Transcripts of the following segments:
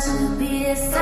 supiese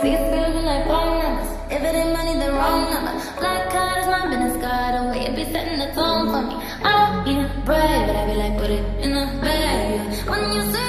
See it's feeling like wrong numbers. If it ain't money, then wrong number. Black card is my business card away. It be setting the tone for me. I don't need bread, but I be like, put it in the bag. When you see